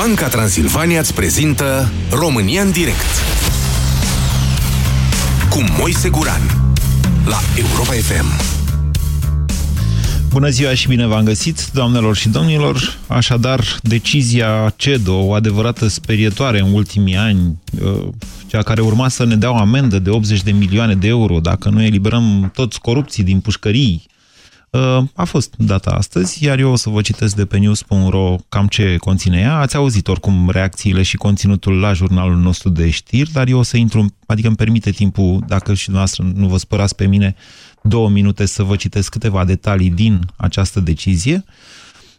Banca Transilvania îți prezintă România în direct cu Moise Guran la Europa FM. Bună ziua și bine v-am găsit, doamnelor și domnilor. Așadar, decizia CEDO, o adevărată sperietoare în ultimii ani, uh, cea care urma să ne dea o amendă de 80 de milioane de euro dacă nu eliberăm toți corupții din pușcării, uh, a fost data astăzi, iar eu o să vă citesc de pe news.ro cam ce conține ea. Ați auzit oricum reacțiile și conținutul la jurnalul nostru de știri, dar eu o să intru, adică îmi permite timpul, dacă și dumneavoastră nu vă spărați pe mine, două minute să vă citesc câteva detalii din această decizie.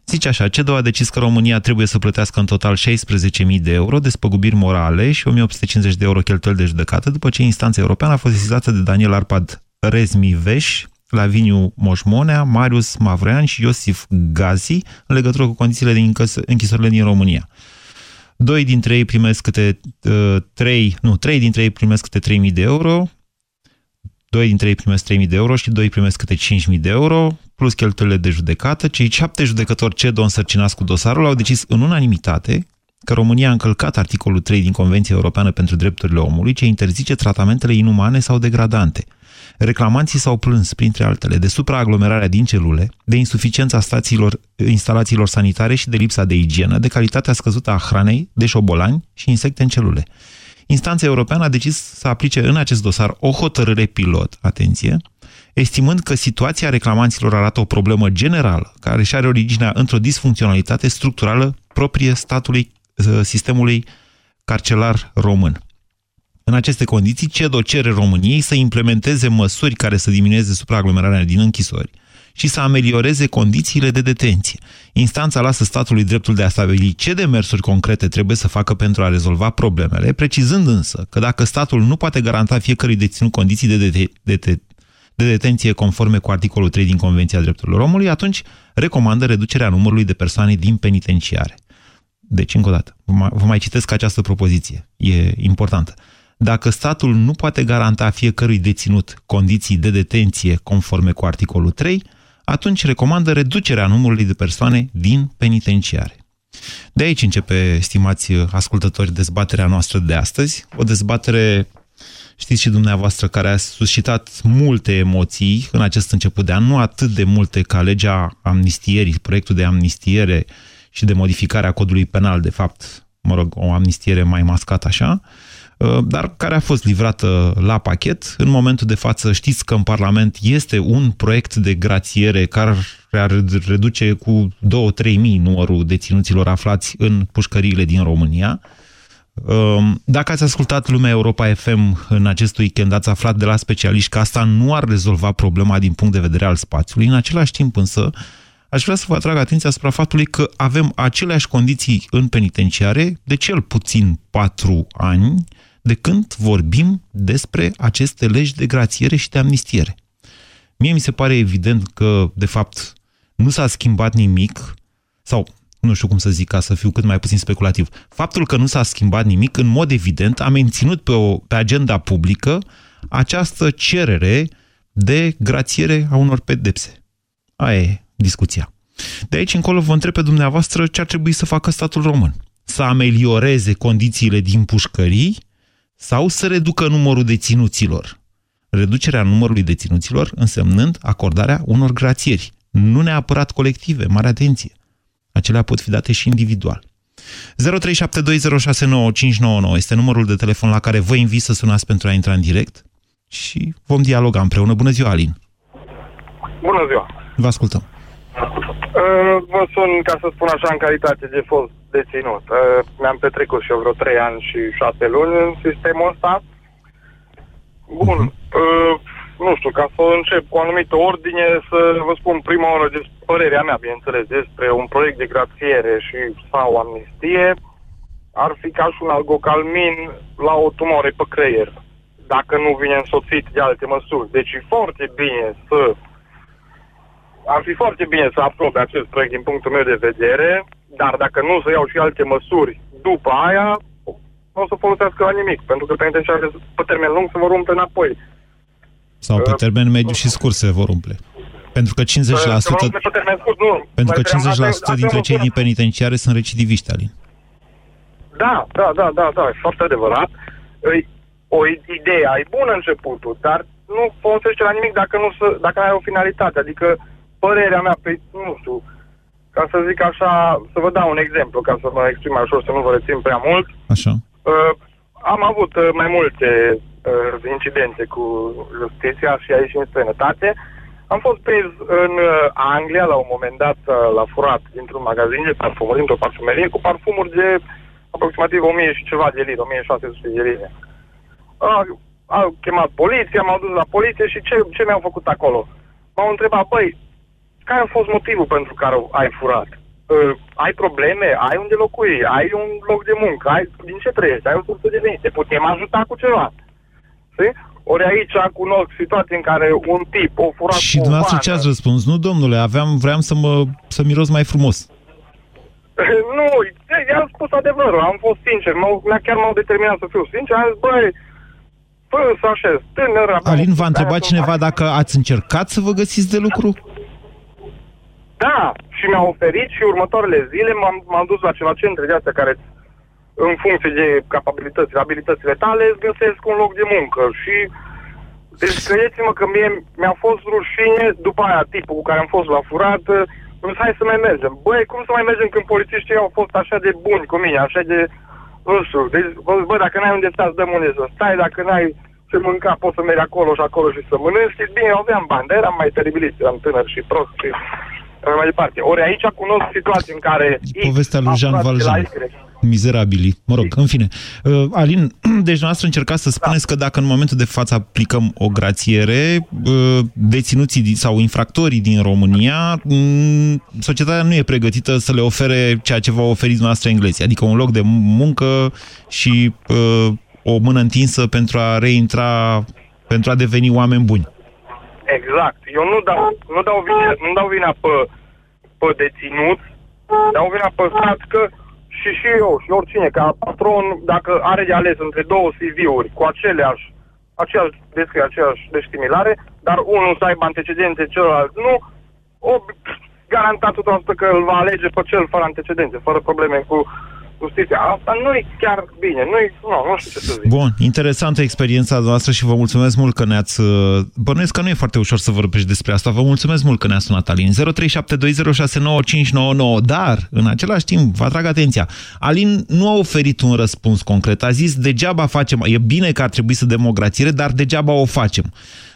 Zice așa, CEDO a decis că România trebuie să plătească în total 16.000 de euro de spăgubiri morale și 1.850 de euro cheltuieli de judecată după ce instanța europeană a fost sesizată de Daniel Arpad Rezmiveș, Laviniu Moșmonea, Marius Mavrean și Iosif Gazi în legătură cu condițiile din închisorile din România. Doi dintre ei primesc câte uh, trei, nu, trei dintre ei primesc câte 3.000 de euro, doi dintre ei primesc 3.000 de euro și doi primesc câte 5.000 de euro, plus cheltuielile de judecată. Cei șapte judecători CEDO însărcinați cu dosarul au decis în unanimitate că România a încălcat articolul 3 din Convenția Europeană pentru Drepturile Omului, ce interzice tratamentele inumane sau degradante. Reclamanții s-au plâns, printre altele, de supraaglomerarea din celule, de insuficiența stațiilor, instalațiilor sanitare și de lipsa de igienă, de calitatea scăzută a hranei, de șobolani și insecte în celule. Instanța Europeană a decis să aplice în acest dosar o hotărâre pilot, atenție, estimând că situația reclamanților arată o problemă generală, care și are originea într-o disfuncționalitate structurală proprie statului, ă, sistemului carcelar român. În aceste condiții, CEDO cere României să implementeze măsuri care să diminueze supraaglomerarea din închisori, și să amelioreze condițiile de detenție. Instanța lasă statului dreptul de a stabili ce demersuri concrete trebuie să facă pentru a rezolva problemele, precizând însă că dacă statul nu poate garanta fiecărui deținut condiții de, de, de, de, de detenție conforme cu articolul 3 din Convenția Drepturilor Omului, atunci recomandă reducerea numărului de persoane din penitenciare. Deci, încă o dată, vă mai citesc această propoziție. E importantă. Dacă statul nu poate garanta fiecărui deținut condiții de detenție conforme cu articolul 3, atunci recomandă reducerea numărului de persoane din penitenciare. De aici începe, stimați ascultători, dezbaterea noastră de astăzi. O dezbatere, știți și dumneavoastră, care a suscitat multe emoții în acest început de an, nu atât de multe ca legea amnistierii, proiectul de amnistiere și de modificare a codului penal, de fapt, mă rog, o amnistiere mai mascată așa, Uh, dar care a fost livrată la pachet. În momentul de față știți că în Parlament este un proiect de grațiere care ar reduce cu 2-3 mii numărul deținuților aflați în pușcăriile din România. Uh, dacă ați ascultat Lumea Europa FM în acest weekend, ați aflat de la specialiști că asta nu ar rezolva problema din punct de vedere al spațiului. În același timp însă, aș vrea să vă atrag atenția asupra faptului că avem aceleași condiții în penitenciare de cel puțin 4 ani, de când vorbim despre aceste legi de grațiere și de amnistiere. Mie mi se pare evident că, de fapt, nu s-a schimbat nimic, sau nu știu cum să zic ca să fiu cât mai puțin speculativ. Faptul că nu s-a schimbat nimic, în mod evident, a menținut pe, o, pe agenda publică această cerere de grațiere a unor pedepse. Aia e discuția. De aici încolo vă întreb pe dumneavoastră ce ar trebui să facă statul român. Să amelioreze condițiile din pușcării sau să reducă numărul deținuților. Reducerea numărului deținuților însemnând acordarea unor grațieri, nu neapărat colective, mare atenție. Acelea pot fi date și individual. 0372069599 este numărul de telefon la care vă invit să sunați pentru a intra în direct și vom dialoga împreună. Bună ziua, Alin! Bună ziua! Vă ascultăm! Vă sun, ca să spun așa, în calitate de fost deținut. Uh, mi-am petrecut și eu vreo 3 ani și 6 luni în sistemul ăsta. Bun. Uh, nu știu, ca să încep cu o anumită ordine, să vă spun prima oară de părerea mea, bineînțeles, despre un proiect de grațiere și sau amnistie, ar fi ca și un algocalmin la o tumore pe creier, dacă nu vine însoțit de alte măsuri. Deci e foarte bine să ar fi foarte bine să aprobe acest proiect din punctul meu de vedere, dar dacă nu să iau și alte măsuri după aia, nu o să folosească la nimic, pentru că penitenciare pe termen lung se vor umple înapoi. Sau pe uh, termen mediu și scurt se vor umple. Pentru că 50%, pe termen scurt, nu. pentru că 50% dintre cei din penitenciare sunt recidiviști, Alin. Da, da, da, da, da, foarte adevărat. O idee ai bună începutul, dar nu folosește la nimic dacă nu, dacă ai o finalitate. Adică părerea mea, pe, nu știu, ca să zic așa, să vă dau un exemplu, ca să mă exprim mai ușor, să nu vă rețin prea mult. Așa. Uh, am avut uh, mai multe uh, incidente cu justiția și aici în străinătate. Am fost prins în uh, Anglia, la un moment dat, uh, la furat dintr-un magazin de parfumuri, dintr-o parfumerie, cu parfumuri de aproximativ 1000 și ceva de lire, 1600 de lire. Uh, au chemat poliția, m-au dus la poliție și ce, ce mi-au făcut acolo? M-au întrebat, băi, care a fost motivul pentru care ai furat? Uh, ai probleme, ai unde locui, ai un loc de muncă, ai din ce trăiești, ai o sursă de venit, te putem ajuta cu ceva. Știi? Ori aici cunosc situații în care un tip o furat Și dumneavoastră ce ați răspuns? Nu, domnule, aveam, vreau să mă să miros mai frumos. nu, i-am spus adevărul, am fost sincer, m-au, chiar m-au determinat să fiu sincer, am zis, băi, fă să așez, tânăr... Alin, v-a întrebat cineva dacă ați încercat să vă găsiți de lucru? Da, și mi-a oferit și următoarele zile m-am, m-am dus la ceva centre de astea care în funcție de capabilitățile, abilitățile tale, îți găsesc un loc de muncă și deci credeți-mă că mie mi-a fost rușine după aia tipul cu care am fost la furat, îmi hai să mai mergem. Băi, cum să mai mergem când polițiștii au fost așa de buni cu mine, așa de, nu știu, deci, bă, dacă n-ai unde să dăm unde să stai, dacă n-ai ce mânca, poți să mergi acolo și acolo și să mănânci. Bine, aveam bani, dar eram mai teribilit, eram tânăr și prost și mai departe. Ori aici cunosc situații în care... Povestea lui Jean Valjean. Mizerabili. Mă rog, în fine. Uh, Alin, deci noastră încercați să spuneți da. că dacă în momentul de față aplicăm o grațiere, uh, deținuții sau infractorii din România, um, societatea nu e pregătită să le ofere ceea ce va oferi noastră englezii, adică un loc de muncă și uh, o mână întinsă pentru a reintra, pentru a deveni oameni buni. Exact. Eu nu dau, nu dau, vina, nu dau vina pe, pe deținut, dau vina pe stat că și și eu și oricine, ca patron, dacă are de ales între două CV-uri cu aceleași, aceeași descrie, aceeași destimilare, dar unul să aibă antecedente, celălalt nu, o, garantat 100% că îl va alege pe cel fără antecedente, fără probleme cu justiția. Asta nu e chiar bine. Nu, e, nu, nu știu ce să zic. Bun, interesantă experiența noastră și vă mulțumesc mult că ne-ați... Uh, bănuiesc că nu e foarte ușor să vorbești despre asta. Vă mulțumesc mult că ne-ați sunat, Alin. 0372069599. Dar, în același timp, vă atrag atenția, Alin nu a oferit un răspuns concret. A zis, degeaba facem... E bine că ar trebui să dăm o grațiere, dar degeaba o facem.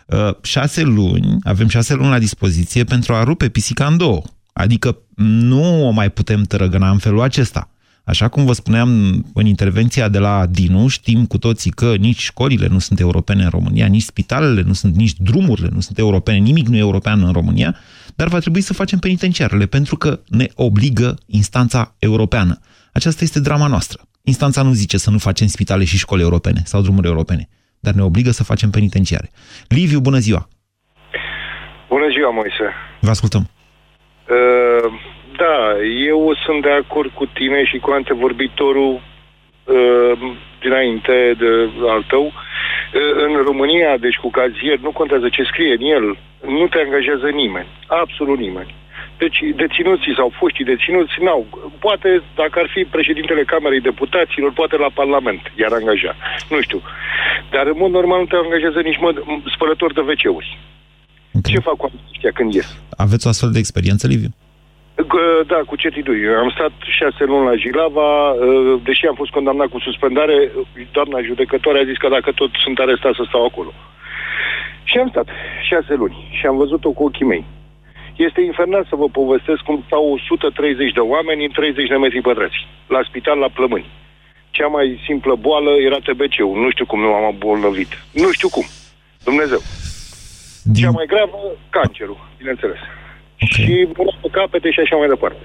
Uh, șase luni, avem șase luni la dispoziție pentru a rupe pisica în două. Adică nu o mai putem tărăgăna în felul acesta. Așa cum vă spuneam în intervenția de la Dinu, știm cu toții că nici școlile nu sunt europene în România, nici spitalele nu sunt, nici drumurile nu sunt europene, nimic nu e european în România, dar va trebui să facem penitenciarele, pentru că ne obligă instanța europeană. Aceasta este drama noastră. Instanța nu zice să nu facem spitale și școli europene sau drumuri europene, dar ne obligă să facem penitenciare. Liviu, bună ziua! Bună ziua, Moise! Vă ascultăm! Uh da, eu sunt de acord cu tine și cu antevorbitorul uh, dinainte de al tău. Uh, în România, deci cu cazier, nu contează ce scrie în el, nu te angajează nimeni, absolut nimeni. Deci deținuții sau foștii deținuți n-au. Poate, dacă ar fi președintele Camerei Deputaților, poate la Parlament i-ar angaja. Nu știu. Dar în mod normal nu te angajează nici mă, spălător de WC-uri. Okay. Ce fac cu aceștia când ies? Aveți o astfel de experiență, Liviu? Da, cu certitudine. Am stat șase luni la Jilava, ă, deși am fost condamnat cu suspendare, doamna judecătoare a zis că dacă tot sunt arestat să stau acolo. Și am stat șase luni și am văzut-o cu ochii mei. Este infernal să vă povestesc cum stau 130 de oameni în 30 de metri pătrați, la spital la plămâni. Cea mai simplă boală era TBC-ul. Nu știu cum nu am abolnăvit. Nu știu cum. Dumnezeu. Din... Cea mai gravă, cancerul, bineînțeles okay. și până pe capete și așa mai departe.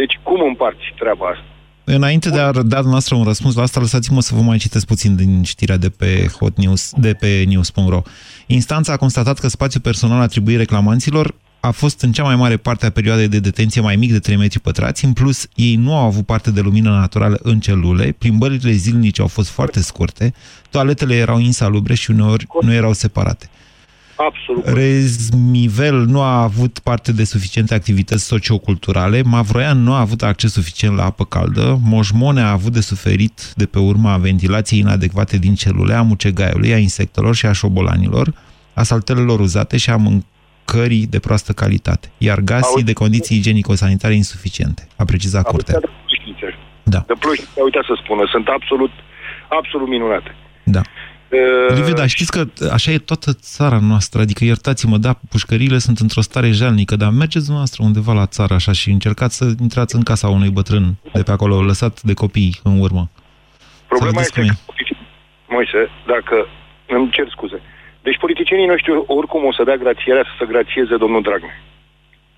Deci cum împarți treaba asta? Înainte de a da noastră un răspuns la asta, lăsați-mă să vă mai citesc puțin din știrea de pe Hot News, de pe news.ro. Instanța a constatat că spațiul personal atribuit reclamanților a fost în cea mai mare parte a perioadei de detenție mai mic de 3 metri pătrați, în plus ei nu au avut parte de lumină naturală în celule, plimbările zilnice au fost foarte scurte, toaletele erau insalubre și uneori nu erau separate. Absolut. Rezmivel nu a avut parte de suficiente activități socioculturale, Mavroian nu a avut acces suficient la apă caldă, Moșmone a avut de suferit de pe urma ventilației inadecvate din celule, a mucegaiului, a insectelor și a șobolanilor, a saltelelor uzate și a mâncării de proastă calitate, iar gasii Auzi. de condiții igienico-sanitare insuficiente, a precizat curtea. Da. De pluși, uite să spună, sunt absolut, absolut minunate. Da. Uh, Liviu, dar știți că așa e toată țara noastră, adică iertați-mă, da, pușcările sunt într-o stare jalnică, dar mergeți dumneavoastră undeva la țară așa și încercați să intrați în casa unui bătrân de pe acolo, lăsat de copii în urmă. Problema este că, Moise, dacă îmi cer scuze, deci politicienii noștri oricum o să dea grațierea să se grațieze domnul Dragnea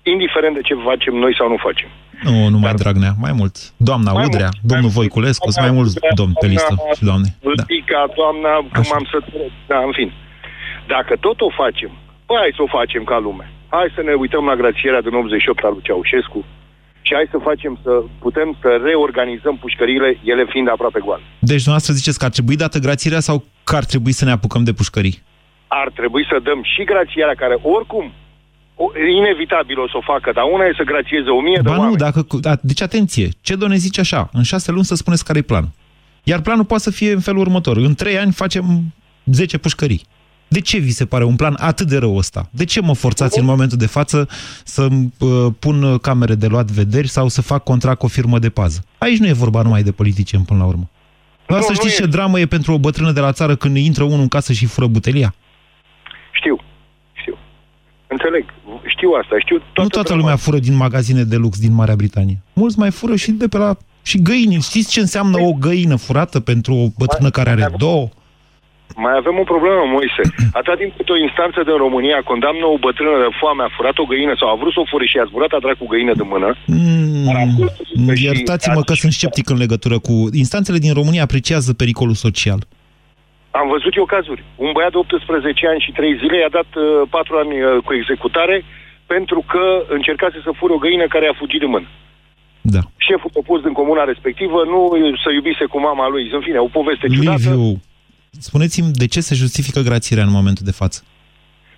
indiferent de ce facem noi sau nu facem. Nu, nu mai Dragnea, mai mult. Doamna mai Udrea, mult, domnul mai Voiculescu, sunt mai mulți domni pe listă și doamne. Vârtica, da. doamna, când m-am să... Da, în fin. Dacă tot o facem, păi hai să o facem ca lume. Hai să ne uităm la grațierea din 88 al lui Ceaușescu și hai să facem să putem să reorganizăm pușcările, ele fiind aproape goale. Deci dumneavoastră ziceți că ar trebui dată grațierea sau că ar trebui să ne apucăm de pușcării? Ar trebui să dăm și grațierea care oricum inevitabil o să o facă, dar una e să grațieze o mie ba de nu, oameni. Dacă, deci atenție, ce ne zice așa, în șase luni să spuneți care e plan. Iar planul poate să fie în felul următor. În trei ani facem 10 pușcării. De ce vi se pare un plan atât de rău ăsta? De ce mă forțați în momentul de față să uh, pun camere de luat vederi sau să fac contract cu o firmă de pază? Aici nu e vorba numai de politicieni până la urmă. Nu, să știți ce e. dramă e pentru o bătrână de la țară când intră unul în casă și fură butelia? Știu. Înțeleg, știu asta, știu toată Nu toată lumea fură din magazine de lux din Marea Britanie. Mulți mai fură și de pe la... Și găini. Știți ce înseamnă o găină furată pentru o bătrână care are două? Mai avem o problemă, Moise. Atâta timp cât o instanță din România condamnă o bătrână de foame, a furat o găină sau a vrut să o fure și a zburat a dracu găină de mână... Mm, iertați-mă că sunt sceptic în legătură cu... Instanțele din România apreciază pericolul social. Am văzut eu cazuri. Un băiat de 18 ani și 3 zile i-a dat uh, 4 ani uh, cu executare pentru că încercase să fure o găină care a fugit de mână. Da. Șeful propus din comuna respectivă nu să iubise cu mama lui. În fine, o poveste Liviu, ciudată. spuneți-mi de ce se justifică grațierea în momentul de față?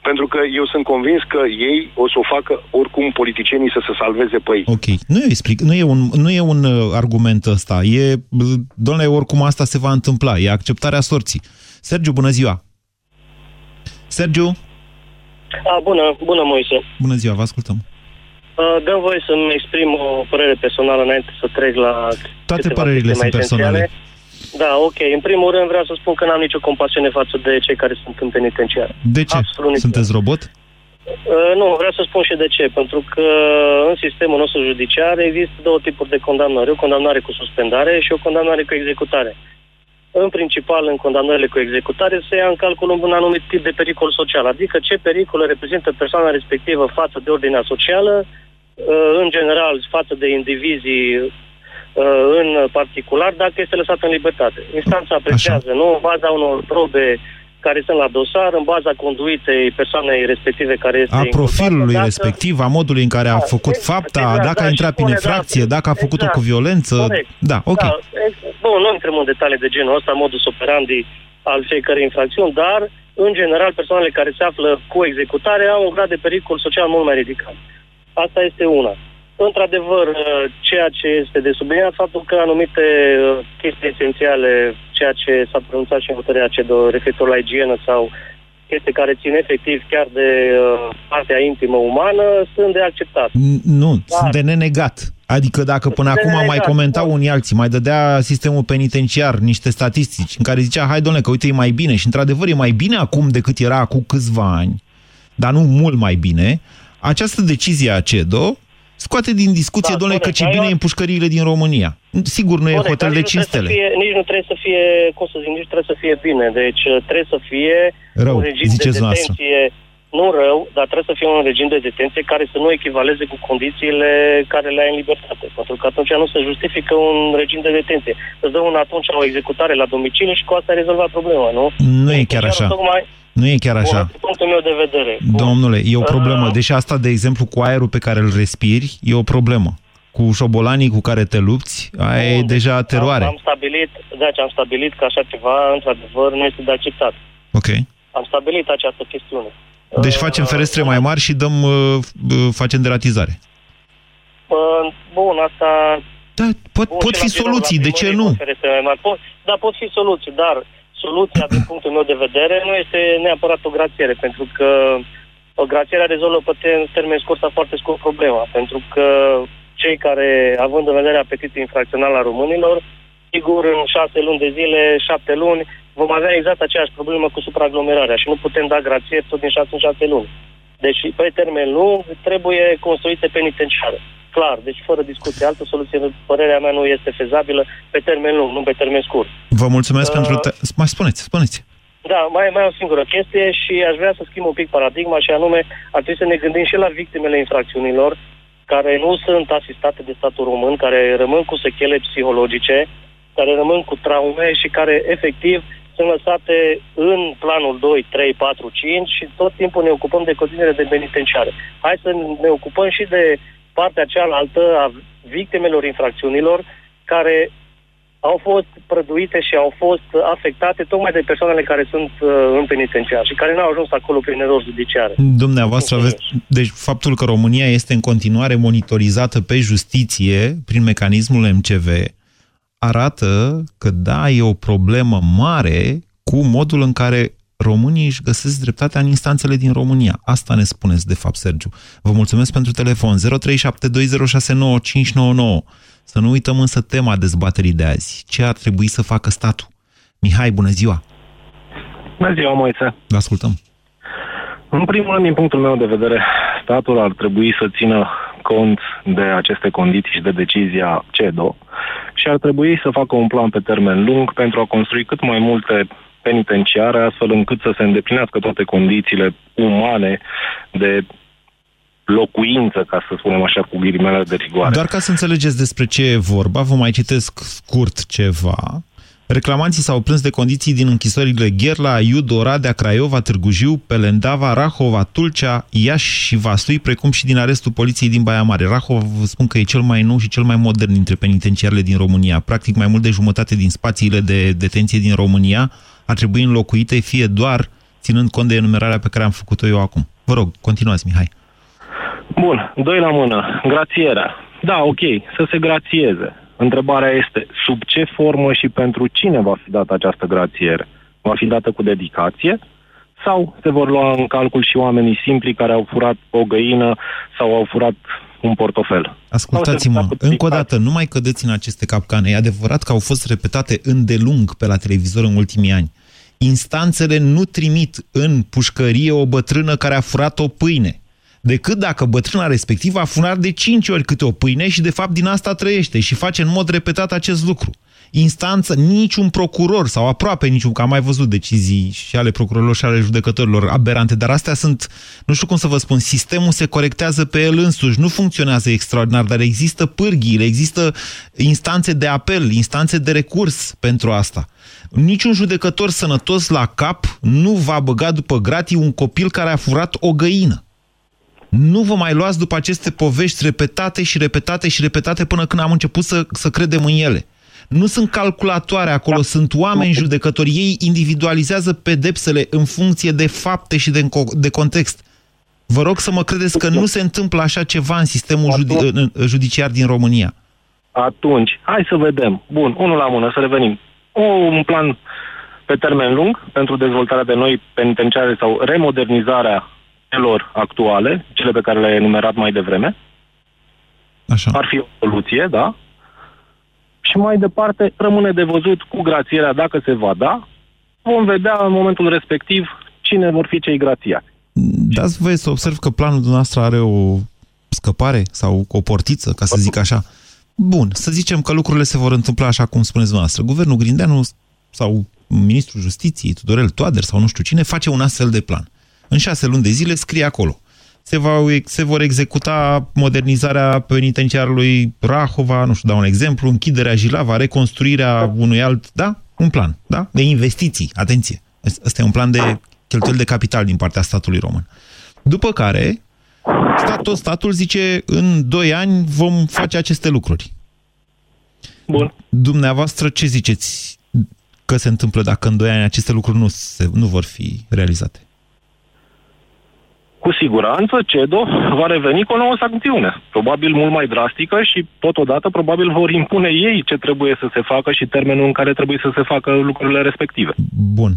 Pentru că eu sunt convins că ei o să o facă oricum politicienii să se salveze pe ei. Ok. Nu e, explic, nu e un, nu e un uh, argument ăsta. E, doamne, oricum asta se va întâmpla. E acceptarea sorții. Sergiu, bună ziua! Sergiu? A, bună, bună, Moise. Bună ziua, vă ascultăm. Dăm voie să-mi exprim o părere personală înainte să trec la Toate părerile sunt personale. Da, ok. În primul rând vreau să spun că n-am nicio compasiune față de cei care sunt în penitenciar. De ce? Absolut Sunteți robot? Uh, nu, vreau să spun și de ce. Pentru că în sistemul nostru judiciar există două tipuri de condamnare. O condamnare cu suspendare și o condamnare cu executare în principal în condamnările cu executare, se ia în calcul un anumit tip de pericol social, adică ce pericol reprezintă persoana respectivă față de ordinea socială, uh, în general față de indivizii uh, în particular, dacă este lăsat în libertate. Instanța apreciază, nu, în baza unor probe care sunt la dosar, în baza conduitei persoanei respective care este A profilului dacă... respectiv, a modului în care a da, făcut exact, fapta, exact, dacă da, a intrat prin infracție, da, dacă a făcut-o exact, cu violență. Corect. Da, ok. Da, bun, nu intrăm în detalii de genul ăsta, modus operandi al fiecărei infracțiuni, dar, în general, persoanele care se află cu executare au un grad de pericol social mult mai ridicat. Asta este una într-adevăr, uh, ceea ce este de subliniat, faptul că anumite uh, chestii esențiale, ceea ce s-a pronunțat și în hotărârea CEDO referitor la igienă sau chestii care țin efectiv chiar de uh, partea intimă umană, sunt de acceptat. Nu, Dar, sunt de nenegat. Adică dacă până acum nenegat, mai comentau da. unii alții, mai dădea sistemul penitenciar niște statistici în care zicea, hai domnule, că uite, e mai bine și într-adevăr e mai bine acum decât era acum câțiva ani, dar nu mult mai bine, această decizie a CEDO scoate din discuție, da, domnule, că ce bine e în pușcăriile din România. Sigur, nu corect, e hotel de 5 stele. Fie, nici nu trebuie să fie, cum să zic, nici trebuie să fie bine. Deci uh, trebuie să fie Rău, un regim de detenție, noastră. nu rău, dar trebuie să fie un regim de detenție care să nu echivaleze cu condițiile care le ai în libertate. Pentru că atunci nu se justifică un regim de detenție. Îți dă un atunci o executare la domiciliu și cu asta ai rezolvat problema, nu? Nu e chiar așa. Tocmai, nu e chiar așa. Din punctul meu de vedere. Domnule, e o problemă. Deși asta, de exemplu, cu aerul pe care îl respiri, e o problemă. Cu șobolanii cu care te lupți, ai Bun. deja teroare. Am, am stabilit, deci am stabilit că așa ceva, într-adevăr, nu este de acceptat. Ok. Am stabilit această chestiune. Deci facem Uh, ferestre mai mari și dăm, uh, uh, facem deratizare. Uh, Bun, asta... Da, pot, bun, pot și fi la birou, soluții, la de ce primărie, nu? conferințe mai mari. Pot, da, pot fi soluții, dar soluția, din punctul meu de vedere, nu este neapărat o grațiere, pentru că o grațiere rezolvă pe ter- termen scurt sau foarte scurt problema, pentru că cei care, având în vedere apetitul infracțional al românilor, sigur, în șase luni de zile, șapte luni, vom avea exact aceeași problemă cu supraaglomerarea și nu putem da grațieri tot din șase în șase luni. Deci, pe termen lung, trebuie construite penitenciare. Clar, deci fără discuție. Altă soluție, în părerea mea, nu este fezabilă pe termen lung, nu pe termen scurt. Vă mulțumesc Uh, pentru... Te- mai spuneți, spuneți. Da, mai, mai o singură chestie și aș vrea să schimb un pic paradigma și anume ar trebui să ne gândim și la victimele infracțiunilor care nu sunt asistate de statul român, care rămân cu sechele psihologice, care rămân cu traume și care efectiv sunt lăsate în planul 2, 3, 4, 5 și tot timpul ne ocupăm de continuare de penitenciare. Hai să ne ocupăm și de partea cealaltă a victimelor infracțiunilor care au fost prăduite și au fost afectate tocmai de persoanele care sunt uh, în penitenciar și care nu au ajuns acolo prin erori judiciare. Dumneavoastră aveți... Deci faptul că România este în continuare monitorizată pe justiție prin mecanismul MCV arată că da, e o problemă mare cu modul în care românii își găsesc dreptatea în instanțele din România. Asta ne spuneți, de fapt, Sergiu. Vă mulțumesc pentru telefon. 0372069599. Să nu uităm însă tema dezbaterii de azi. Ce ar trebui să facă statul? Mihai, bună ziua! Bună ziua, Moise. Vă ascultăm. În primul rând, din punctul meu de vedere, statul ar trebui să țină cont de aceste condiții și de decizia CEDO și ar trebui să facă un plan pe termen lung pentru a construi cât mai multe penitenciare, astfel încât să se îndeplinească toate condițiile umane de locuință, ca să spunem așa, cu ghilimele de rigoare. Doar ca să înțelegeți despre ce e vorba, vă mai citesc scurt ceva. Reclamanții s-au plâns de condiții din închisorile Gherla, Iud, Oradea, Craiova, Târgu Jiu, Pelendava, Rahova, Tulcea, Iași și Vaslui, precum și din arestul poliției din Baia Mare. Rahova vă spun că e cel mai nou și cel mai modern dintre penitenciarele din România. Practic mai mult de jumătate din spațiile de detenție din România ar trebui înlocuite, fie doar ținând cont de enumerarea pe care am făcut-o eu acum. Vă rog, continuați, Mihai. Bun, doi la mână. Grațierea. Da, ok, să se grațieze. Întrebarea este sub ce formă și pentru cine va fi dată această grațiere? Va fi dată cu dedicație? Sau se vor lua în calcul și oamenii simpli care au furat o găină sau au furat un portofel? Ascultați-mă, încă o dată, nu mai cădeți în aceste capcane. E adevărat că au fost repetate îndelung pe la televizor în ultimii ani. Instanțele nu trimit în pușcărie o bătrână care a furat o pâine decât dacă bătrâna respectivă a furat de 5 ori câte o pâine și de fapt din asta trăiește și face în mod repetat acest lucru. Instanță, niciun procuror sau aproape niciun, că am mai văzut decizii și ale procurorilor și ale judecătorilor aberante, dar astea sunt, nu știu cum să vă spun, sistemul se corectează pe el însuși, nu funcționează extraordinar, dar există pârghiile, există instanțe de apel, instanțe de recurs pentru asta. Niciun judecător sănătos la cap nu va băga după gratii un copil care a furat o găină. Nu vă mai luați după aceste povești repetate și repetate și repetate până când am început să, să credem în ele. Nu sunt calculatoare acolo, sunt oameni judecători. Ei individualizează pedepsele în funcție de fapte și de, de context. Vă rog să mă credeți că nu se întâmplă așa ceva în sistemul judi judiciar din România. Atunci, hai să vedem. Bun, unul la mână, să revenim. Un plan pe termen lung pentru dezvoltarea de noi penitenciare sau remodernizarea celor actuale, cele pe care le-ai enumerat mai devreme. Așa. Ar fi o soluție, da? Și mai departe rămâne de văzut cu grațierea dacă se va da. Vom vedea în momentul respectiv cine vor fi cei grațiați. Dați voie să observ că planul dumneavoastră are o scăpare sau o portiță, ca să zic așa. Bun, să zicem că lucrurile se vor întâmpla așa cum spuneți dumneavoastră. Guvernul Grindeanu sau Ministrul Justiției, Tudorel Toader sau nu știu cine, face un astfel de plan. În șase luni de zile scrie acolo. Se, va, se vor executa modernizarea penitenciarului Rahova, nu știu, dau un exemplu, închiderea Jilava, reconstruirea unui alt, da? Un plan, da? De investiții, atenție. Ăsta e un plan de cheltuieli de capital din partea statului român. După care, stat, tot statul zice, în doi ani vom face aceste lucruri. Bun. Dumneavoastră, ce ziceți că se întâmplă dacă în doi ani aceste lucruri nu, se, nu vor fi realizate? Cu siguranță CEDO va reveni cu o nouă sancțiune, probabil mult mai drastică și totodată probabil vor impune ei ce trebuie să se facă și termenul în care trebuie să se facă lucrurile respective. Bun.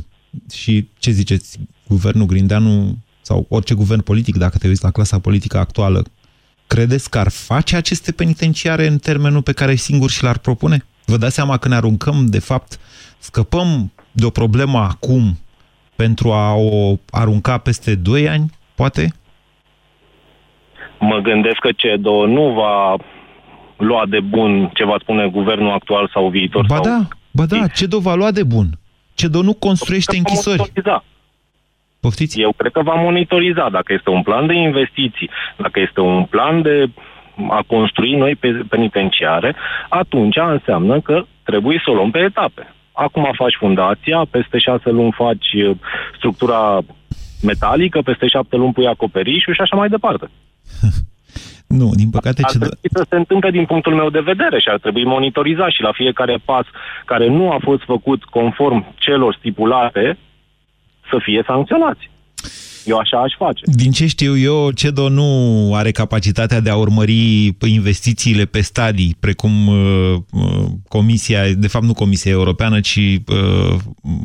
Și ce ziceți? Guvernul Grindeanu sau orice guvern politic, dacă te uiți la clasa politică actuală, credeți că ar face aceste penitenciare în termenul pe care singur și l-ar propune? Vă dați seama că ne aruncăm, de fapt, scăpăm de o problemă acum pentru a o arunca peste 2 ani, poate? Mă gândesc că CEDO nu va lua de bun ce va spune guvernul actual sau viitor. Ba sau... da, ba da, CEDO va lua de bun. CEDO nu construiește închisori. Monitoriza. Poftiți? Eu cred că va monitoriza dacă este un plan de investiții, dacă este un plan de a construi noi pe penitenciare, atunci înseamnă că trebuie să o luăm pe etape. Acum faci fundația, peste șase luni faci uh, structura metalică, peste șapte luni pui acoperișul și așa mai departe. Nu, din păcate... Ar ce trebui să se întâmple din punctul meu de vedere și ar trebui monitorizat și la fiecare pas care nu a fost făcut conform celor stipulate să fie sancționați. Eu așa aș face. Din ce știu eu, CEDO nu are capacitatea de a urmări investițiile pe stadii, precum uh, uh, Comisia, de fapt nu Comisia Europeană, ci uh, uh,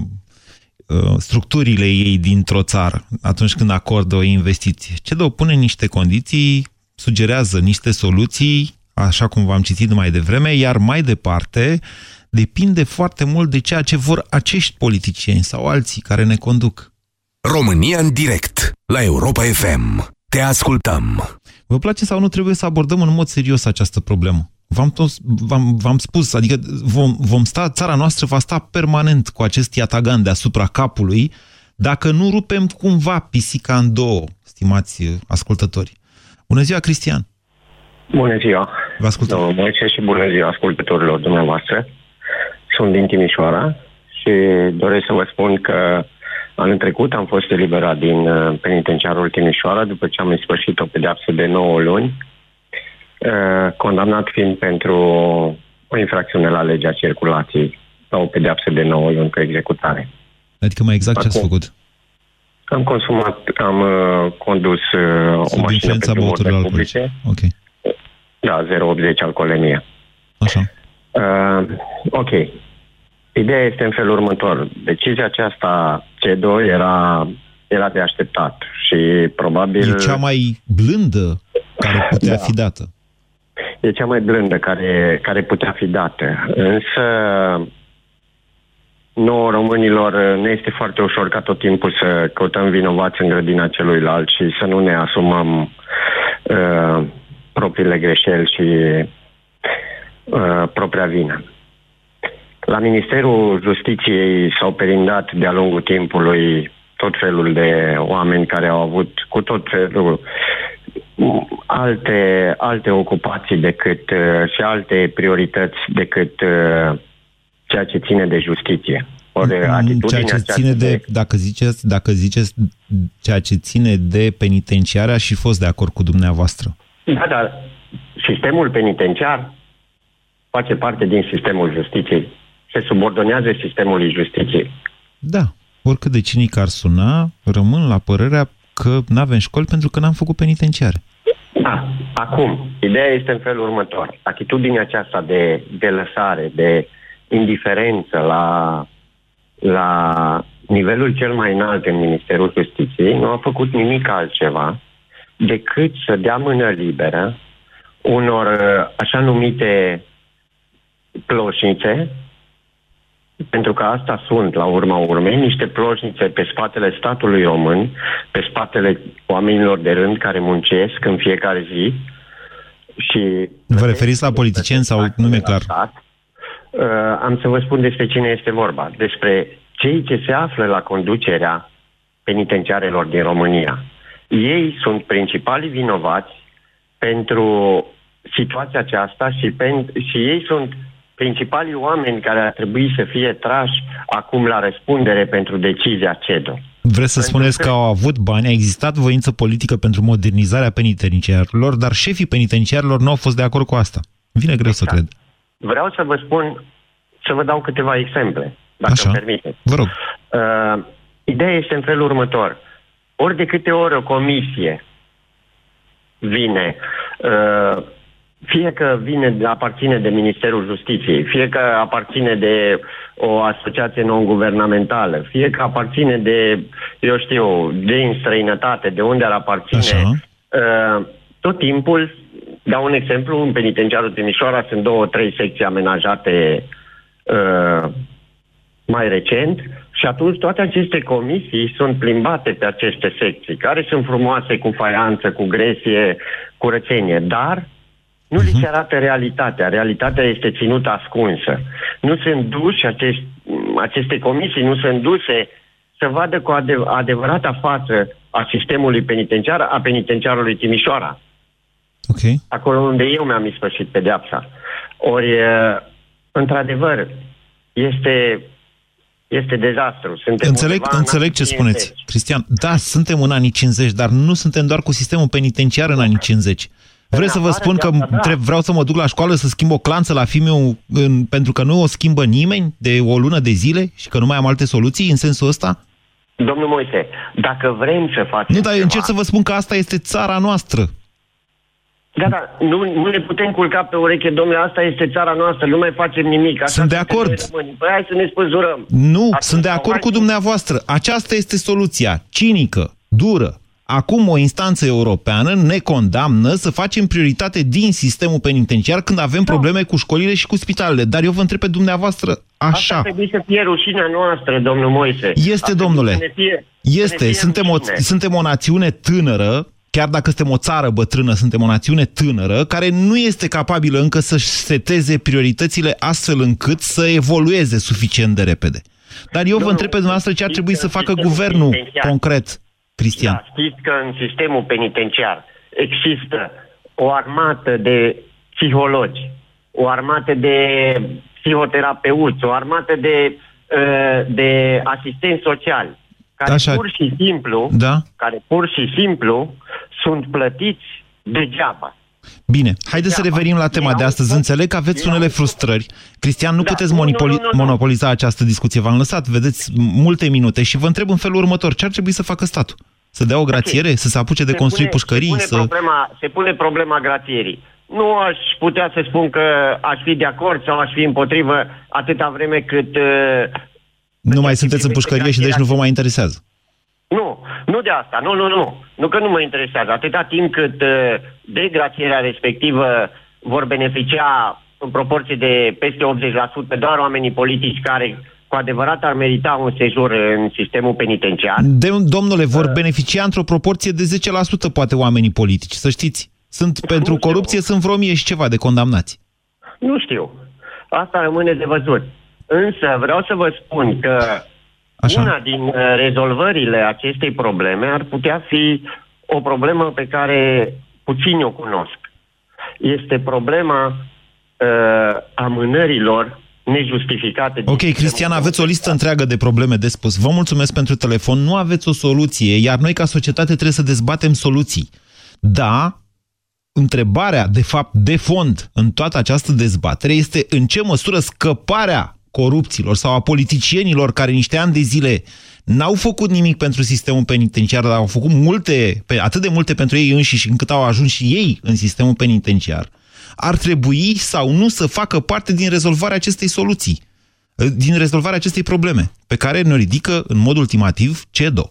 structurile ei dintr-o țară, atunci când acordă o investiție. CEDO pune niște condiții, sugerează niște soluții, așa cum v-am citit mai devreme, iar mai departe depinde foarte mult de ceea ce vor acești politicieni sau alții care ne conduc. România în direct la Europa FM. Te ascultăm. Vă place sau nu, trebuie să abordăm în mod serios această problemă. V-am, v-am, v-am spus, adică vom, vom sta, țara noastră va sta permanent cu acest iatagan deasupra capului dacă nu rupem cumva pisica în două, stimați ascultători. Bună ziua, Cristian! Bună ziua! Vă ascultăm! Domnul Moise și bună ziua ascultătorilor dumneavoastră. Sunt din Timișoara și doresc să vă spun că Anul trecut am fost eliberat din uh, penitenciarul Timișoara după ce am ispășit o pedeapsă de 9 luni, uh, condamnat fiind pentru o infracțiune la legea circulației sau o pedeapsă de 9 luni cu executare. Adică mai exact ce ați făcut? Am consumat, am uh, condus uh, o mașină pentru băuturilor publice. Ok. Da, 0,80 alcoolemie. Așa. Uh, ok. Ideea este în felul următor. Decizia aceasta CEDO era, era de așteptat și probabil... E cea mai blândă care putea da. fi dată. E cea mai blândă care, care putea fi dată. Însă nouă românilor ne este foarte ușor ca tot timpul să căutăm vinovați în grădina celuilalt și să nu ne asumăm uh, propriile greșeli și uh, propria vină. La Ministerul Justiției s-au perindat de-a lungul timpului tot felul de oameni care au avut cu tot felul alte, alte ocupații decât uh, și alte priorități decât uh, ceea ce ține de justiție. Ori mm, ceea ce ține de, de, dacă ziceți, dacă ziceți ceea ce ține de penitenciare, aș fi fost de acord cu dumneavoastră. Da, dar sistemul penitenciar face parte din sistemul justiției se subordonează sistemului justiției. Da, oricât de cinic ar suna, rămân la părerea că nu avem școli pentru că n-am făcut penitenciare. Da, acum, ideea este în felul următor. Atitudinea aceasta de, de lăsare, de indiferență la, la nivelul cel mai înalt în Ministerul Justiției nu a făcut nimic altceva decât să dea mână liberă unor așa numite ploșnițe pentru că asta sunt, la urma urmei, niște ploșnițe pe spatele statului român, pe spatele oamenilor de rând care muncesc în fiecare zi. Și vă referiți la politicieni sau nume clar? Stat, uh, am să vă spun despre cine este vorba. Despre cei ce se află la conducerea penitenciarelor din România. Ei sunt principalii vinovați pentru situația aceasta și, pen, și ei sunt principalii oameni care ar trebui să fie trași acum la răspundere pentru decizia CEDO. Vreți să pentru spuneți că... că au avut bani, a existat voință politică pentru modernizarea penitenciarilor, dar șefii penitenciarilor nu au fost de acord cu asta. Vine greu exact. să cred. Vreau să vă spun, să vă dau câteva exemple, dacă Așa. îmi permiteți. Vă rog. Uh, ideea este în felul următor. ori de câte ori o comisie vine, uh, fie că vine, aparține de Ministerul Justiției, fie că aparține de o asociație non-guvernamentală, fie că aparține de, eu știu, de străinătate, de unde ar aparține, Așa. uh, tot timpul, dau un exemplu, în penitenciarul Timișoara sunt două, trei secții amenajate uh, mai recent și atunci toate aceste comisii sunt plimbate pe aceste secții, care sunt frumoase cu faianță, cu gresie, curățenie, dar nu li se arată realitatea. Realitatea este ținută ascunsă. Nu sunt duși acești, aceste comisii, nu sunt duse să vadă cu adev- adevărata față a sistemului penitenciar, a penitenciarului Timișoara Ok. acolo unde eu mi-am ispășit pedeapsa. Ori, e, într-adevăr, este, este dezastru. Suntem Înțeleg, undeva în înțeleg ce anii spuneți, 50. Cristian. Da, suntem în anii 50, dar nu suntem doar cu sistemul penitenciar în anii 50. Vreau să vă afară spun de că asta, da. tre- vreau să mă duc la școală să schimb o clanță la fiul meu în, pentru că nu o schimbă nimeni de o lună de zile și că nu mai am alte soluții în sensul ăsta? Domnul Moise, dacă vrem să facem Nu, dar eu ceva, încerc să vă spun că asta este țara noastră. Da, da, nu, nu ne putem culca pe ureche, domnule, asta este țara noastră, nu mai facem nimic. Așa Sunt de suntem acord. noi românii. Păi hai să ne spăzurăm. Nu, Atunci, sunt de sau acord hai cu să- dumneavoastră. Aceasta este soluția cinică, dură. Acum o instanță europeană ne condamnă să facem prioritate din sistemul penitenciar când avem probleme cu școlile și cu spitalele. Dar eu vă întreb pe dumneavoastră Asta așa. trebuie să fie rușinea noastră, domnul Moise. Este, Ar trebui domnule. să ne fie- să ne Este, fie suntem o, rușine. suntem o națiune tânără, chiar dacă suntem o țară bătrână, suntem o națiune tânără, care nu este capabilă încă să-și seteze prioritățile astfel încât să evolueze suficient de repede. Dar eu vă Nu, întreb pe dumneavoastră ce ar trebui să facă sistemul guvernul penitenciar. concret, Cristian. Da, știți că în sistemul penitenciar există o armată de psihologi, o armată de psihoterapeuți, o armată de, uh, de asistenți sociali, care Așa. pur și simplu, Da? care pur și simplu sunt plătiți degeaba. Bine, haideți să Degeaba. revenim la tema Iau- de astăzi. Înțeleg că aveți iau- unele frustrări. Cristian, nu Da, puteți nu, nu, monopoli- nu, nu, nu. monopoliza această discuție. V-am lăsat, vedeți, multe minute și vă întreb în felul următor. Ce ar trebui să facă statul? Să dea o grațiere? Să se apuce de Se construit pune- pușcării? Se pune, Să... problema, se pune problema grațierii. Nu aș putea să spun că aș fi de acord sau aș fi împotrivă atâta vreme cât... Uh, Nu mai ce sunteți în privește pușcărie și deci nu vă grațierea- mai interesează. Nu, nu de asta, nu, nu, nu. Nu că nu mă interesează. Atâta timp cât uh, de grațierea respectivă vor beneficia în proporție de peste 80% doar oamenii politici care cu adevărat ar merita un sejur în sistemul penitenciar. De, domnule, vor Uh. beneficia într-o proporție de 10% poate oamenii politici, să știți. Sunt pentru știu. corupție, sunt vreo mie și ceva de condamnați. Nu știu. Asta rămâne de văzut. Însă vreau să vă spun că Așa. una din uh, rezolvările acestei probleme ar putea fi o problemă pe care puțini o cunosc. Este problema uh, amânărilor nejustificate. din Ok, sistemul Cristian, aveți o listă penitenciar. întreagă de probleme de spus. Vă mulțumesc pentru telefon. Nu aveți o soluție, iar noi ca societate trebuie să dezbatem soluții. Da, întrebarea, de fapt, de fond în toată această dezbatere este în ce măsură scăparea corupților sau a politicienilor care niște ani de zile n-au făcut nimic pentru sistemul penitenciar, dar au făcut multe, pe- atât de multe pentru ei înșiși încât au ajuns și ei în sistemul penitenciar, ar trebui sau nu să facă parte din rezolvarea acestei soluții, din rezolvarea acestei probleme, pe care ne ridică în mod ultimativ CEDO.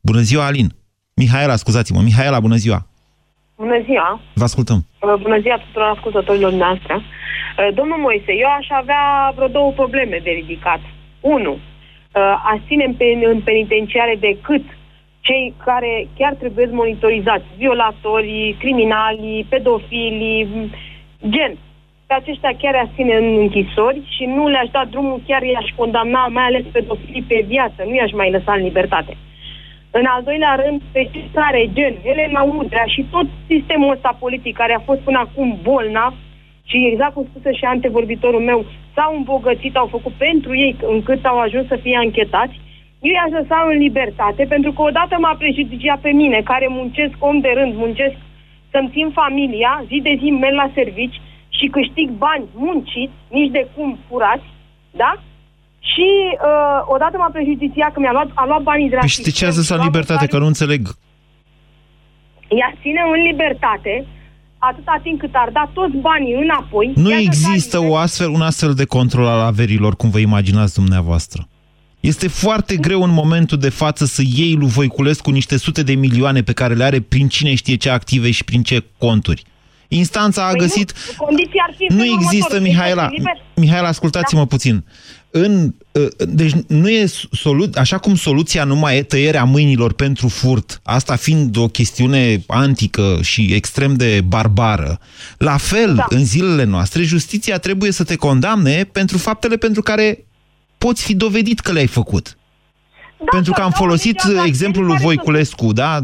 Bună ziua, Alin! Mihaela, scuzați-mă, Mihaela, bună ziua! Bună ziua! Vă ascultăm. Uh, Bună ziua tuturor ascultătorilor noastre. Uh, Domnul Moise, eu aș avea vreo două probleme de ridicat. Unu, uh, aș ține în pen- în penitenciare decât cei care chiar trebuie monitorizați, violatorii, criminalii, pedofilii, m, gen. Pe aceștia chiar i-aș ține în închisori și nu le-aș da drumul, chiar i-aș condamna, mai ales pedofilii pe viață, nu i-aș mai lăsa în libertate. În al doilea rând, pe cei care, gen Elena Udrea și tot sistemul ăsta politic care a fost până acum bolnav și exact cum spuse și antevorbitorul meu, s-au îmbogățit, au făcut pentru ei încât au ajuns să fie anchetați, eu i-aș lăsa în libertate pentru că odată m-a prejudiciat pe mine, care muncesc om de rând, muncesc să-mi țin familia, zi de zi merg la servici și câștig bani munciți, nici de cum furați, da? Și uh, odată m-a prejudiciat că mi-a luat, a luat banii de la Păi și de ce a zis la sistem, libertate? Că nu înțeleg. Ea ține în libertate atâta timp cât ar da toți banii înapoi. Nu ea să există dea o astfel, un astfel de control al averilor, cum vă imaginați dumneavoastră. Este foarte greu în momentul de față să iei lui Voiculescu niște sute de milioane pe care le are prin cine știe ce active și prin ce conturi. Instanța a Păi găsit... Nu, condiția ar fi în Nu felul există, următor, Mihaela. să fii liber. Mihaela, ascultați-mă puțin. În, uh, deci nu e solu- așa cum soluția nu mai e tăierea mâinilor pentru furt, asta fiind o chestiune antică și extrem de barbară, la fel, Da. în zilele noastre, justiția trebuie să te condamne pentru faptele pentru care poți fi dovedit că le-ai făcut. Da, Pentru că am da, folosit da, da, exemplul lui care să- Voiculescu, da?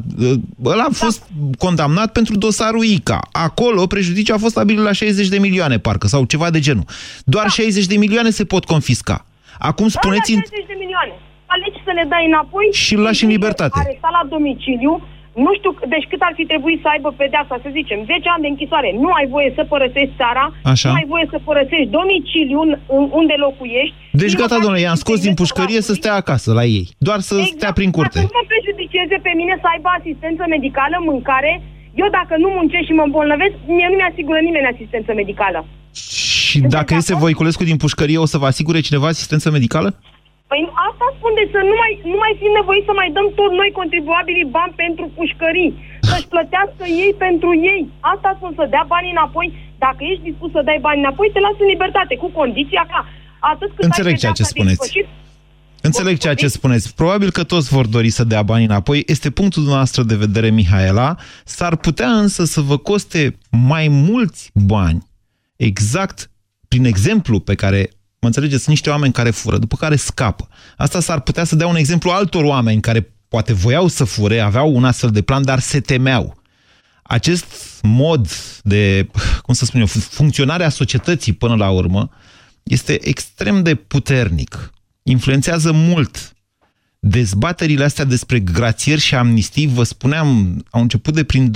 Ăla a fost condamnat pentru dosarul ICA. Acolo prejudiciul a fost stabil la 60 de milioane, parcă, sau ceva de genul. Doar 60 de milioane se pot confisca. Acum spuneți-mi... Da, 60 de milioane. Alegi să le dai înapoi Și îl lași în libertate. Arestat la domiciliu, nu știu, deci cât ar fi trebuit să aibă pedeapsa, să zicem, 10 ani de închisoare. Nu ai voie să părăsești țara, Așa. nu ai voie să părăsești domiciliul în- unde locuiești. Deci Nici gata, măcar domnule, i-am să scos din iese pușcărie să orașului. stea acasă la ei. Doar să stea prin curte. Exact. Dar să nu mă prejudicieze pe mine să aibă asistență medicală, mâncare. Eu dacă nu muncesc și mă îmbolnăvesc, mie nu mi-asigură nimeni asistență medicală. Și dacă iese Voiculescu din pușcărie, o să vă asigure cineva asistență medicală? Păi asta spun de să nu mai, nu mai fim nevoiți să mai dăm tot noi contribuabilii bani pentru pușcării. Să-și plătească ei pentru ei. Asta spun să dea banii înapoi. Dacă ești dispus să dai bani înapoi, te las în libertate, cu condiția ca atât cât Înțeleg ai ceea ce pedeapsa de spuneți. sfârșit, Înțeleg ceea ce spuneți. Probabil că toți vor dori să dea bani înapoi. Este punctul dumneavoastră de vedere, Mihaela. S-ar putea însă să vă coste mai mulți bani. Exact prin exemplu pe care, mă înțelegeți, sunt niște oameni care fură, după care scapă. Asta s-ar putea să dea un exemplu altor oameni care poate voiau să fure, aveau un astfel de plan, dar se temeau. Acest mod de, cum să spun eu, funcționarea societății până la urmă este extrem de puternic. Influențează mult dezbaterile astea despre grațieri și amnistii, vă spuneam, au început de prin 2011-2012,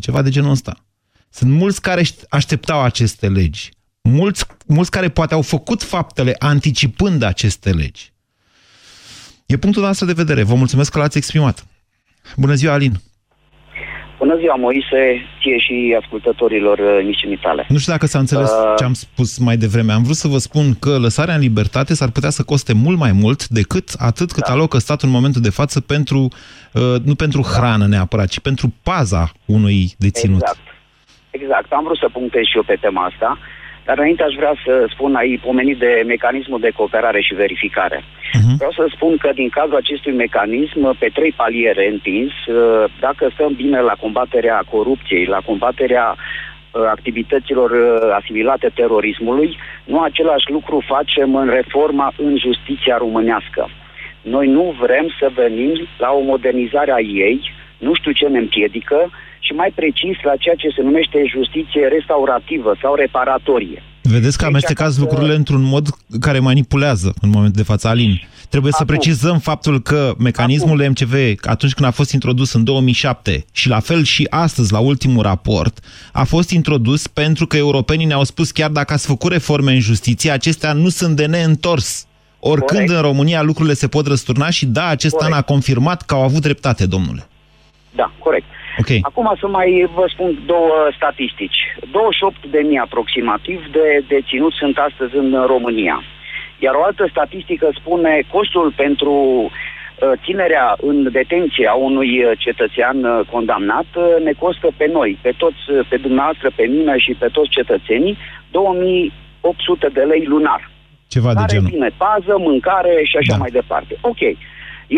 ceva de genul ăsta. Sunt mulți care așteptau aceste legi. Mulți, mulți care poate au făcut faptele anticipând aceste legi. E punctul nostru de vedere. Vă mulțumesc că l-ați exprimat. Bună ziua, Alin! Bună ziua, Moise, ție și ascultătorilor uh, emisiunii tale. Nu știu dacă s-a înțeles Uh, ce am spus mai devreme. Am vrut să vă spun că lăsarea în libertate s-ar putea să coste mult mai mult decât atât cât Da. alocă statul în momentul de față pentru, uh, nu pentru hrană neapărat, ci pentru paza unui deținut. Exact. Exact. Am vrut să punctez și eu pe tema asta, dar înainte aș vrea să spun aici pomenit de mecanismul de cooperare și verificare. Mhm. Vreau să spun că din cazul acestui mecanism, pe trei paliere întins, uh, dacă stăm bine la combaterea corupției, la combaterea uh, activităților uh, asimilate terorismului, nu același lucru facem în reforma în justiția românească. Noi nu vrem să venim la o modernizare a ei, nu știu ce ne împiedică, și mai precis la ceea ce se numește justiție restaurativă sau reparatorie. Vedeți că Deci, amestecați dacă- lucrurile într-un mod care manipulează în momentul de față. Alin, trebuie să Acum. precizăm faptul că mecanismul MCV, atunci când a fost introdus în 2007 și la fel și astăzi, la ultimul raport, a fost introdus pentru că europenii ne-au spus chiar dacă ați făcut reforme în justiție, acestea nu sunt de neîntors. Oricând Corect. în România lucrurile se pot răsturna și da, acest Corect. an a confirmat că au avut dreptate, domnule. Da, corect. Ok. Acum să mai vă spun două statistici. 28 de mii aproximativ de deținuți sunt astăzi în România. Iar o altă statistică spune costul pentru uh, ținerea în detenție a unui uh, cetățean uh, condamnat uh, ne costă pe noi, pe toți, uh, pe dumneavoastră, pe mine și pe toți cetățenii, 2800 de lei lunar. Ceva de Care genul. vine pază, mâncare și așa Da. mai departe. Ok.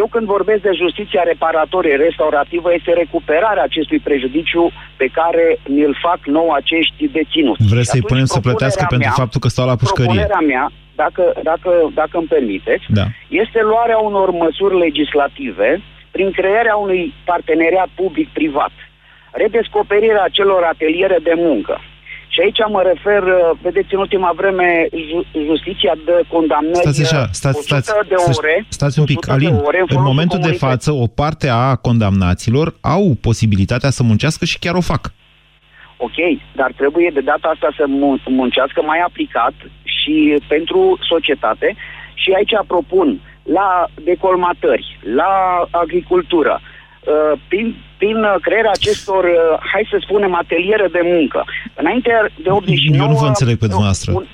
Eu când vorbesc de justiția reparatorie, restaurativă, este recuperarea acestui prejudiciu pe care ne-l fac nou acești deținuți. Vreți Și să-i atunci punem să plătească propunerea pentru mea- faptul că stau la pușcărie? Propunerea mea, dacă, dacă, dacă îmi permiteți, Da. este luarea unor măsuri legislative prin crearea unui parteneriat public-privat, redescoperirea celor ateliere de muncă. Și aici mă refer, uh, vedeți, în ultima vreme, ju- justiția de condamnări Stați așa, uh, stați, 100 stați, de să- ore. stați un pic, 100 de Alin. ore În folosul momentul de comunității. față, o parte a condamnaților au posibilitatea să muncească și chiar o fac. Ok, dar trebuie de data asta să mun- muncească mai aplicat și pentru societate și aici propun la decolmatări, la agricultură, uh, prin, prin crearea acestor, uh, hai să spunem, ateliere de muncă. Înainte de 89... Eu nu vă înțeleg pe dumneavoastră. Un,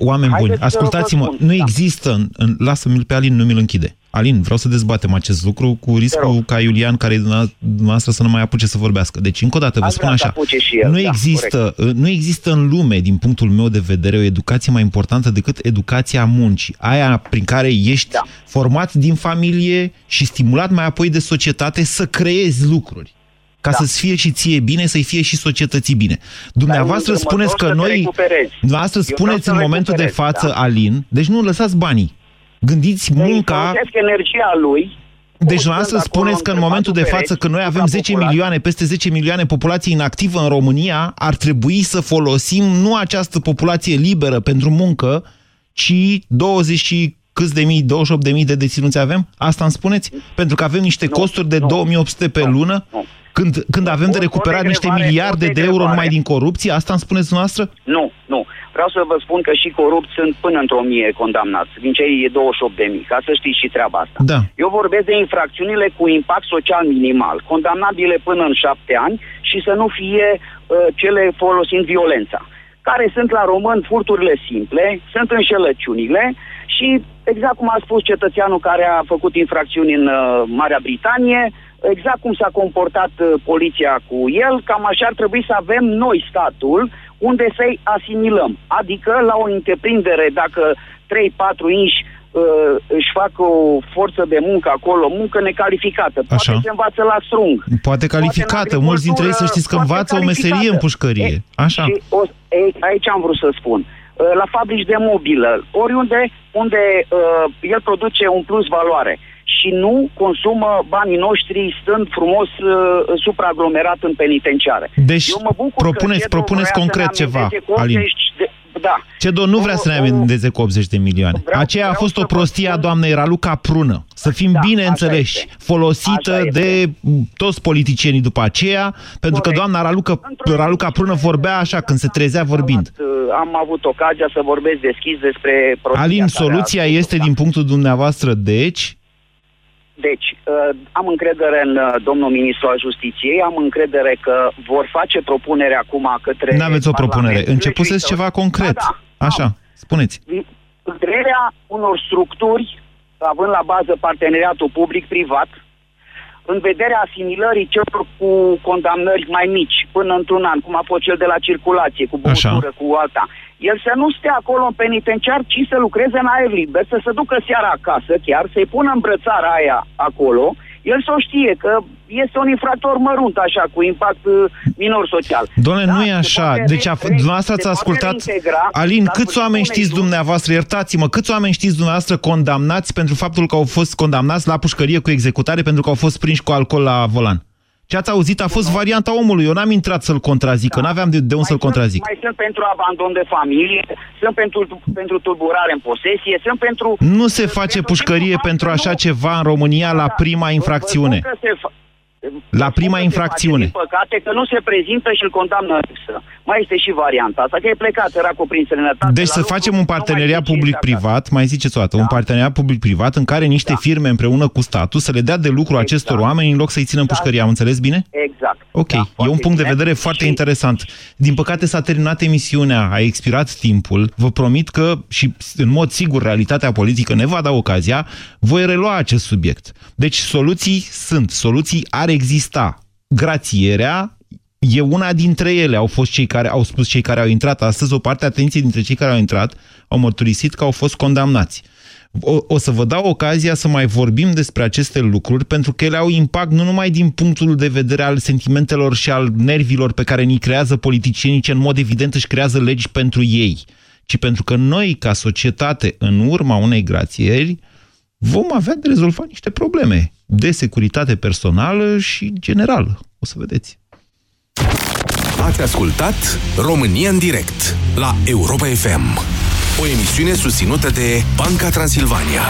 Oameni buni, ascultați-mă, nu există, în, în, lasă-mi pe Alin, nu mi-l închide. Alin, vreau să dezbatem acest lucru cu riscul ca Iulian, care e dumneavoastră, să nu mai apuce să vorbească. Deci, încă o dată, vă spun așa, el, nu, da, există, nu există în lume, din punctul meu de vedere, o educație mai importantă decât educația muncii. Aia prin care ești da. format din familie și stimulat mai apoi de societate să creezi lucruri ca da. să-ți fie și ție bine, să-i fie și societății bine. Dumneavoastră spuneți că noi... Dumneavoastră spuneți în momentul de față, da. Alin, deci nu lăsați banii. Gândiți munca... energia lui deci dumneavoastră spuneți că în momentul de față, că noi avem 10 milioane, peste 10 milioane populație inactivă în România, ar trebui să folosim nu această populație liberă pentru muncă, ci 20 și câți de mii, 28 de mii de deținuți avem? Asta îmi spuneți? Pentru că avem niște nu, costuri de nu, 2800 pe nu, lună? Nu. Când, când avem de recuperat niște miliarde de euro numai din corupție? Asta îmi spuneți dumneavoastră? Nu, nu. Vreau să vă spun că și corupți sunt până într-o mie condamnați, din cei 28 de mii, ca să știți și treaba asta. Da. Eu vorbesc de infracțiunile cu impact social minimal, condamnabile până în șapte ani și să nu fie uh, cele folosind violența care sunt la român furturile simple, sunt înșelăciunile și exact cum a spus cetățeanul care a făcut infracțiuni în uh, Marea Britanie, exact cum s-a comportat uh, poliția cu el, cam așa ar trebui să avem noi statul unde să-i asimilăm. Adică la o întreprindere, dacă 3-4 inși uh, își fac o forță de muncă acolo, muncă necalificată. Poate Așa. se învață la strung. Poate calificată. Poate Mulți dintre ei să știți că învață o meserie în pușcărie. Așa. Și o, e, aici am vrut să spun. Uh, la fabrici de mobilă, oriunde unde uh, el produce un plus valoare și nu consumă banii noștri stând frumos uh, supraaglomerat în penitenciare. Deci Eu mă bucur propuneți, că propuneți concret ceva, Alin. De, da. CEDO nu vrea o, să ne amendeze cu 80 de milioane. Vreau, Aceea vreau a fost o prostie a doamnei Raluca Prună. Să fim da, bine înțeleși, folosită de toți politicienii după aceea, pentru Corect. că doamna Raluca, Raluca Prună vorbea așa când se trezea vorbind. Uh, am avut ocazia să vorbesc deschis despre prostia Alin, soluția este din punctul dumneavoastră, deci, deci, uh, am încredere în uh, domnul ministru al justiției, am încredere că vor face propunere acum către... Nu aveți o propunere. Începuseți ceva concret. Da, da, Așa, am. spuneți. Crearea unor structuri, având la bază parteneriatul public-privat, în vederea asimilării celor cu condamnări mai mici, până într-un an, cum a fost cel de la circulație, cu băutură, cu alta el să nu stea acolo în penitenciar, ci să lucreze în aer liber, să se ducă seara acasă chiar, să-i pună îmbrățara aia acolo, el să o știe că este un infractor mărunt, așa, cu impact uh, minor social. Doamne, da, nu e așa. Deci, a, dumneavoastră ați ascultat... Alin, câți oameni știți dumneavoastră, iertați-mă, câți oameni știți dumneavoastră condamnați pentru faptul că au fost condamnați la pușcărie cu executare pentru că au fost prinși cu alcool la volan? Ce ați auzit a fost varianta omului. Eu n-am intrat să-l contrazic, da. n-aveam de, de unde să-l contrazic. Mai sunt pentru abandon de familie, sunt pentru, pentru tulburare în posesie, sunt pentru... Nu se face pușcărie pentru așa ceva în România la da. prima infracțiune. La prima infracțiune. Din păcate că nu se prezintă și îl condamnă Mai este și varianta asta, că e plecat, era cuprins în Deci să facem un parteneriat public-privat, mai ziceți o dată, da. un parteneriat public-privat în care niște da. firme împreună cu statul să le dea de lucru exact. acestor oameni în loc să-i țină în da. pușcărie. Am înțeles bine? Exact. Ok, da, e un punct de vedere foarte și... interesant. Din păcate s-a terminat emisiunea, a expirat timpul. Vă promit că, și în mod sigur, realitatea politică ne va da ocazia, voi relua acest subiect. Deci soluții sunt, soluții ar exista. Grațierea e una dintre ele. Au fost cei care au spus cei care au intrat astăzi, o parte, atenție, dintre cei care au intrat, au mărturisit că au fost condamnați. O, o să vă dau ocazia să mai vorbim despre aceste lucruri, pentru că ele au impact nu numai din punctul de vedere al sentimentelor și al nervilor pe care ni creează politicienii, ce în mod evident își creează legi pentru ei, ci pentru că noi, ca societate, în urma unei grațieri, vom avea de rezolvat niște probleme de securitate personală și generală. O să vedeți. Ați ascultat România în direct la Europa FM, o emisiune susținută de Banca Transilvania.